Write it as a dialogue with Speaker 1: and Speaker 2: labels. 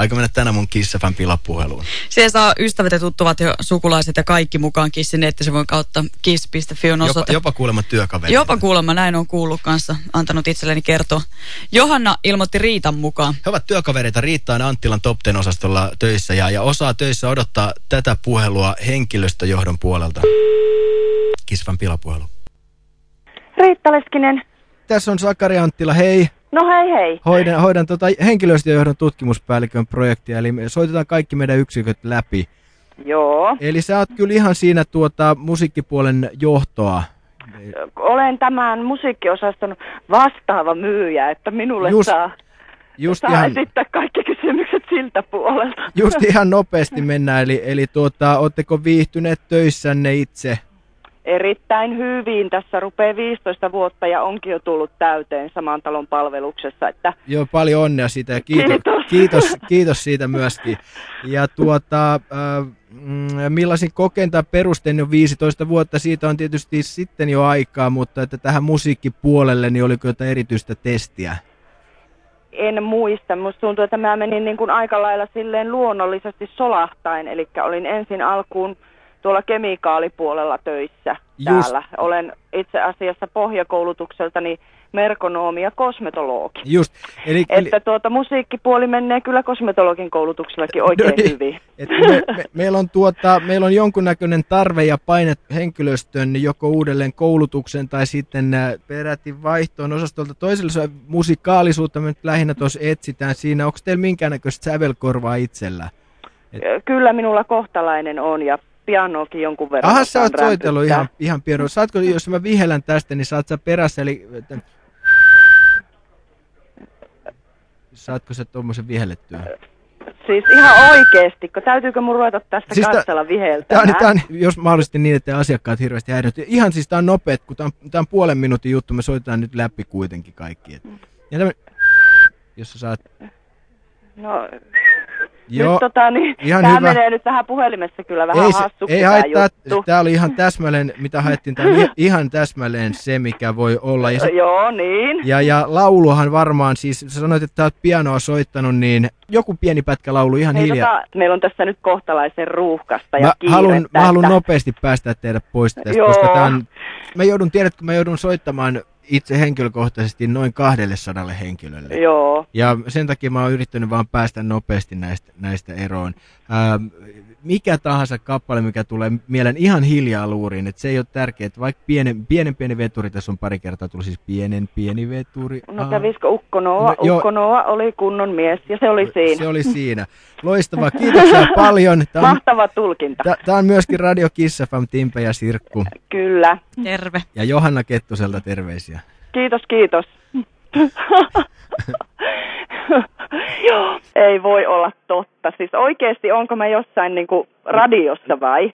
Speaker 1: Aika mennä tänä mun Kissafan pilapuheluun.
Speaker 2: Siellä saa ystävät ja tuttuvat ja sukulaiset ja kaikki mukaan Kissin nettisivun kautta kiss.fi on osoite.
Speaker 1: Jopa, jopa kuulemma työkaveri.
Speaker 2: Jopa kuulemma, näin on kuullut kanssa, antanut itselleni kertoa. Johanna ilmoitti Riitan mukaan.
Speaker 1: He ovat työkavereita, Riitta on Anttilan Top osastolla töissä ja, ja osaa töissä odottaa tätä puhelua henkilöstöjohdon puolelta. Kissafan pilapuhelu.
Speaker 3: Riitta Leskinen.
Speaker 4: Tässä on Sakari Anttila, hei.
Speaker 3: No hei hei.
Speaker 4: Hoidan, hoidan tota henkilöstöjohdon tutkimuspäällikön projektia, eli me soitetaan kaikki meidän yksiköt läpi.
Speaker 3: Joo.
Speaker 4: Eli sä oot kyllä ihan siinä tuota musiikkipuolen johtoa.
Speaker 3: Olen tämän musiikkiosaston vastaava myyjä, että minulle
Speaker 4: Just-
Speaker 3: saa,
Speaker 4: Just
Speaker 3: saa
Speaker 4: ihan,
Speaker 3: esittää kaikki kysymykset siltä puolelta.
Speaker 4: just ihan nopeasti mennään, eli, eli tuota, ootteko viihtyneet töissänne itse?
Speaker 3: Erittäin hyvin. Tässä rupeaa 15 vuotta ja onkin jo tullut täyteen saman talon palveluksessa, että
Speaker 4: Joo, paljon onnea siitä ja kiitos,
Speaker 3: Kiitos.
Speaker 4: kiitos, kiitos siitä myöskin. Ja tuota, äh, mm, millaisin kokeen tai perustein jo 15 vuotta, siitä on tietysti sitten jo aikaa, mutta että tähän musiikkipuolelle, niin oliko jotain erityistä testiä?
Speaker 3: en muista. Musta tuntuu, että mä menin niin kuin aika lailla silleen luonnollisesti solahtain. Eli olin ensin alkuun tuolla kemikaalipuolella töissä
Speaker 4: Just.
Speaker 3: täällä. Olen itse asiassa pohjakoulutukseltani merkonoomi ja kosmetologi.
Speaker 4: Just, eli, eli
Speaker 3: Että tuota musiikkipuoli menee kyllä kosmetologin koulutuksellakin oikein
Speaker 4: No niin.
Speaker 3: hyvin.
Speaker 4: että me, me, meillä, on tuota, meillä on jonkunnäköinen tarve ja paine henkilöstön joko uudelleen koulutuksen tai sitten äh, peräti vaihtoon osastolta toiselle. Se Musikaalisuutta me nyt lähinnä tuossa etsitään siinä. Onko teillä minkäännäköistä sävelkorvaa itsellä?
Speaker 3: Ö, Kyllä minulla kohtalainen on ja pianoakin jonkun verran.
Speaker 4: Aha, sä oot soitellut ihan, ihan pieno. Saatko, jos mä vihellän tästä, niin saat sä perässä, eli... Saatko sä tuommoisen vihellettyä?
Speaker 3: Siis ihan oikeesti, kun täytyykö mun ruveta tästä
Speaker 4: Siis tää-
Speaker 3: katsella
Speaker 4: Tää
Speaker 3: viheltämään?
Speaker 4: on, tää on, jos mahdollisesti niin, että asiakkaat hirveästi häiriöt. Ihan siis tää on nopeet, kun tää on, tää on puolen minuutin juttu, me soitetaan nyt läpi kuitenkin kaikki. Et. Ja tämä, jos sä saat...
Speaker 3: No,
Speaker 4: Joo,
Speaker 3: nyt tota, niin,
Speaker 4: ihan
Speaker 3: tää
Speaker 4: hyvä.
Speaker 3: menee nyt vähän puhelimessa kyllä vähän
Speaker 4: ei,
Speaker 3: hassuksi
Speaker 4: ei haittaa,
Speaker 3: juttu.
Speaker 4: tää oli ihan täsmälleen, mitä haettiin, oli ihan täsmälleen se, mikä voi olla. Ja, se,
Speaker 3: Joo, niin.
Speaker 4: ja, ja lauluhan varmaan, siis sä sanoit, että oot pianoa soittanut, niin joku pieni pätkä laulu ihan
Speaker 3: Hei,
Speaker 4: hiljaa.
Speaker 3: tota, meillä on tässä nyt kohtalaisen ruuhkasta ja
Speaker 4: Mä
Speaker 3: kiirettä.
Speaker 4: haluan, mä haluan nopeasti päästä teidät pois tästä,
Speaker 3: Joo.
Speaker 4: koska tää on, mä joudun, tiedätkö, mä joudun soittamaan itse henkilökohtaisesti noin 200 henkilölle.
Speaker 3: Joo.
Speaker 4: Ja sen takia mä oon yrittänyt vaan päästä nopeasti näistä, näistä eroon. Ää, mikä tahansa kappale, mikä tulee mieleen ihan hiljaa luuriin, että se ei ole tärkeää, että vaikka pienen, pienen pieni veturi, tässä on pari kertaa tullut siis pienen pieni veturi.
Speaker 3: No kävisikö Ukko Noa?
Speaker 4: No, joo.
Speaker 3: Ukko Noa oli kunnon mies ja se oli siinä.
Speaker 4: Se oli siinä. Loistavaa, kiitoksia paljon. Tämä on,
Speaker 3: Mahtava tulkinta.
Speaker 4: tää- tää on myöskin Radio Kiss FM, Timpe ja Sirkku.
Speaker 3: Kyllä.
Speaker 2: Terve.
Speaker 4: Ja Johanna Kettuselta terveisiä.
Speaker 3: Kiitos, kiitos. Joo, ei voi olla totta. Siis oikeesti onko mä jossain niinku radiossa vai?